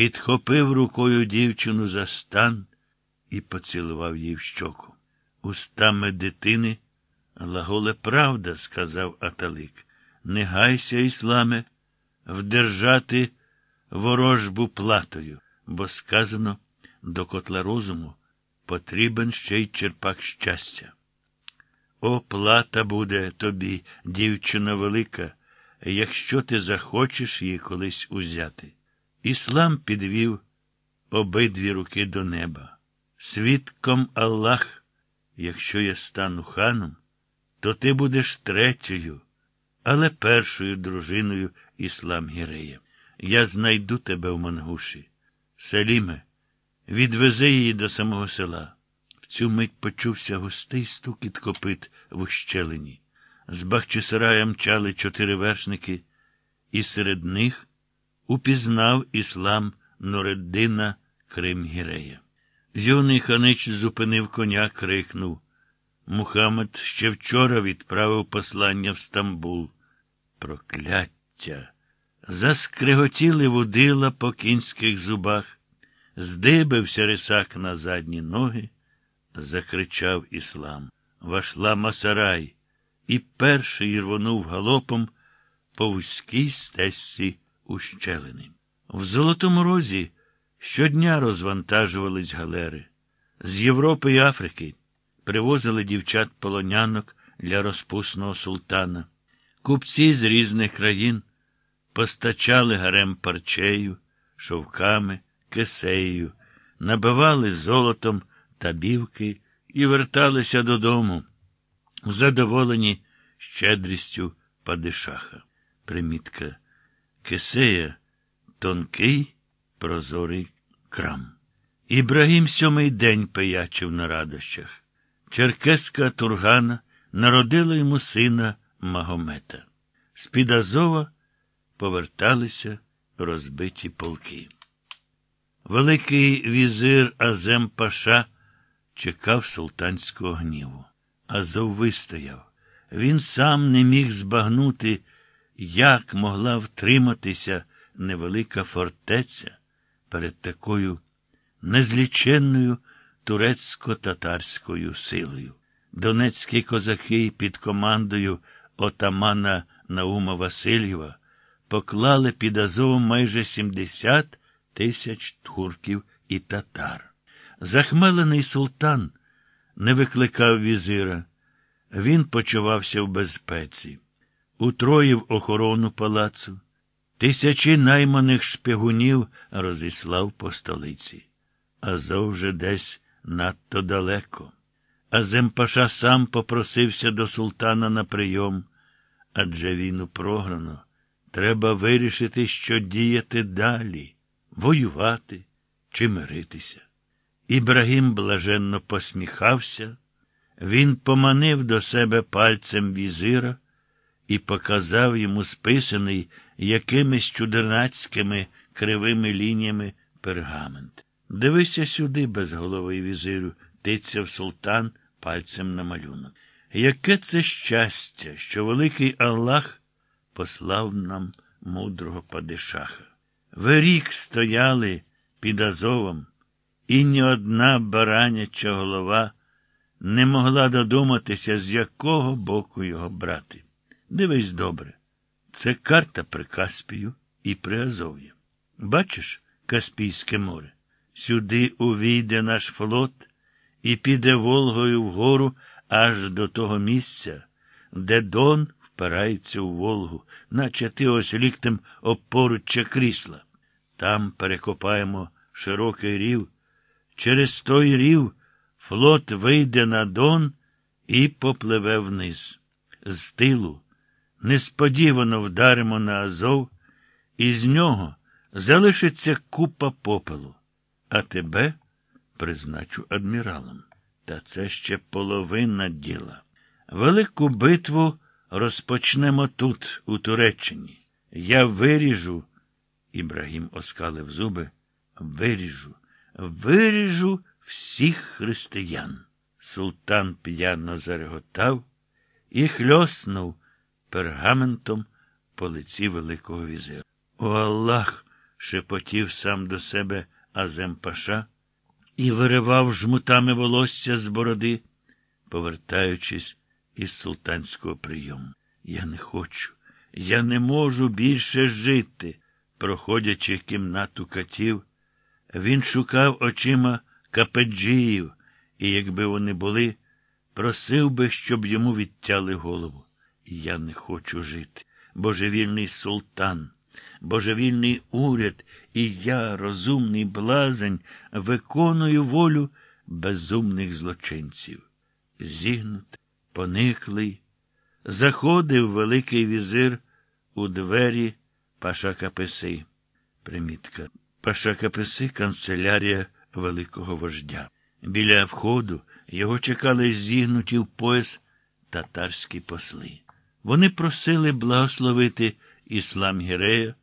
підхопив рукою дівчину за стан і поцілував їй в щоку. Устами дитини глаголе правда, сказав Аталик. Не гайся, ісламе, вдержати ворожбу платою, бо сказано до котла розуму потрібен ще й черпак щастя. О, плата буде тобі, дівчина велика, якщо ти захочеш її колись узяти. Іслам підвів обидві руки до неба. Свідком Аллах, якщо я стану ханом, то ти будеш третьою, але першою дружиною Іслам Гірея. Я знайду тебе в Мангуші. Селіме, відвези її до самого села. В цю мить почувся густий стукіт копит в ущелині. З Бахчисарая мчали чотири вершники, і серед них упізнав іслам Нореддина Кримгірея. Юний ханич зупинив коня, крикнув. Мухаммед ще вчора відправив послання в Стамбул. Прокляття. Заскриготіли водила по кінських зубах, здибився рисак на задні ноги, закричав іслам. Вашла Масарай і перший рвонув галопом по вузькій стежці ущелини. В Золотому Розі щодня розвантажувались галери. З Європи і Африки привозили дівчат полонянок для розпусного султана. Купці з різних країн постачали гарем парчею, шовками, кисею, набивали золотом та бівки і верталися додому, задоволені щедрістю падишаха. Примітка Кисея тонкий прозорий крам. Ібрагім сьомий день пиячив на радощах. Черкеска Тургана народила йому сина Магомета. З-під Азова поверталися розбиті полки. Великий візир Азем Паша чекав султанського гніву. Азов вистояв. Він сам не міг збагнути, як могла втриматися невелика фортеця перед такою незліченною турецько-татарською силою. Донецькі козаки під командою отамана Наума Васильєва поклали під Азовом майже 70 тисяч турків і татар. Захмелений султан не викликав візира. Він почувався в безпеці, утроїв охорону палацу, тисячі найманих шпигунів розіслав по столиці. Азов вже десь надто далеко. А Земпаша сам попросився до султана на прийом, адже війну програно. Треба вирішити, що діяти далі, воювати чи миритися. Ібрагім блаженно посміхався, він поманив до себе пальцем візира і показав йому списаний якимись чудернацькими кривими лініями пергамент. Дивися сюди, безголовий візирю, тицяв султан пальцем на малюнок. Яке це щастя, що великий Аллах послав нам мудрого падишаха. Ви рік стояли під Азовом, і ні одна бараняча голова не могла додуматися, з якого боку його брати. Дивись добре, це карта при Каспію і при Азов'ї. Бачиш Каспійське море? Сюди увійде наш флот і піде Волгою вгору аж до того місця, де Дон впирається у Волгу, наче ти ось ліктем опоруччя крісла. Там перекопаємо широкий рів. Через той рів флот вийде на Дон і попливе вниз. З тилу несподівано вдаримо на Азов, і з нього залишиться купа попелу а тебе призначу адміралом. Та це ще половина діла. Велику битву розпочнемо тут, у Туреччині. Я виріжу, Ібрагім оскалив зуби, виріжу, виріжу всіх християн. Султан п'яно зареготав і хльоснув пергаментом по лиці Великого візира. О Аллах! шепотів сам до себе Азем Паша і виривав жмутами волосся з бороди, повертаючись із султанського прийому. Я не хочу, я не можу більше жити. Проходячи кімнату катів, він шукав очима капеджіїв, і, якби вони були, просив би, щоб йому відтяли голову. Я не хочу жити. Божевільний султан, божевільний уряд, і я, розумний блазень, виконую волю безумних злочинців. Зігнутий, пониклий, заходив Великий візир у двері Паша Капеси. Примітка. Паша Капеси канцелярія великого вождя. Біля входу його чекали зігнуті в пояс татарські посли. Вони просили благословити іслам Гірея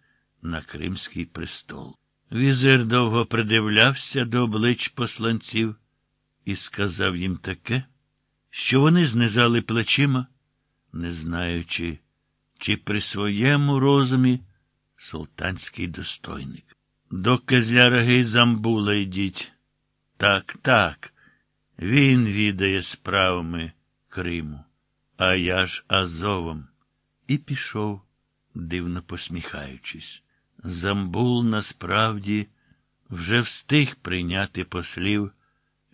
на Кримський престол. Візир довго придивлявся до облич посланців і сказав їм таке, що вони знизали плечима, не знаючи, чи при своєму розумі султанський достойник. До Кезляраги Замбула йдіть. Так, так, він відає справами Криму, а я ж Азовом. І пішов, дивно посміхаючись. Замбул насправді вже встиг прийняти послів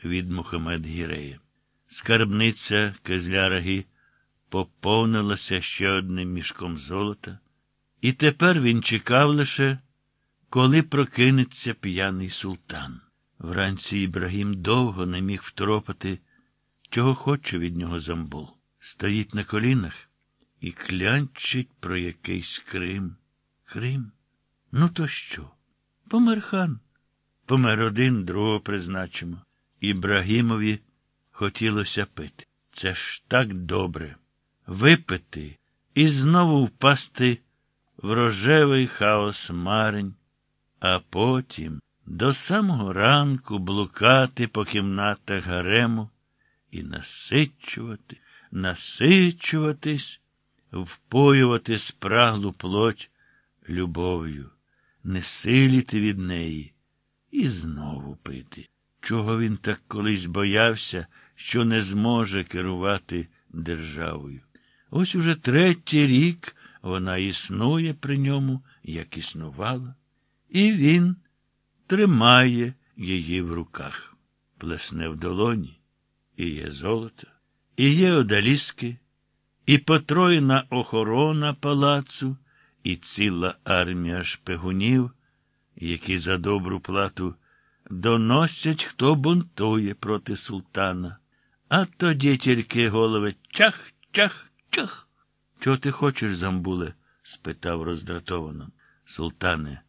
від Мухаммед Гірея. Скарбниця Кезляраги поповнилася ще одним мішком золота, і тепер він чекав лише, коли прокинеться п'яний султан. Вранці Ібрагім довго не міг втропати, чого хоче від нього Замбул. Стоїть на колінах і клянчить про якийсь Крим. Крим? Ну, то що? Помер хан. Помер один, другого призначимо. Ібрагімові хотілося пити. Це ж так добре. Випити і знову впасти в рожевий хаос марень, а потім до самого ранку блукати по кімнатах гарему і насичувати, насичуватись, впоювати спраглу плоть любов'ю, не силіти від неї і знову пити. Чого він так колись боявся, що не зможе керувати державою. Ось уже третій рік вона існує при ньому, як існувала, і він тримає її в руках, плесне в долоні, і є золото, і є одаліски, і потроєна охорона палацу, і ціла армія шпигунів, які за добру плату доносять, хто бунтує проти султана. А тоді тільки голови чах, чах, чах. Чого ти хочеш, Замбуле? спитав роздратовано. Султане,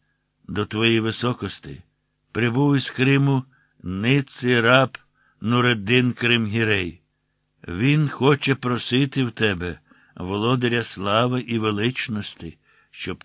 до твоєї високости прибув із Криму ниций раб Нуреддин Кримгірей. Він хоче просити в тебе, володаря слави і величності, щоб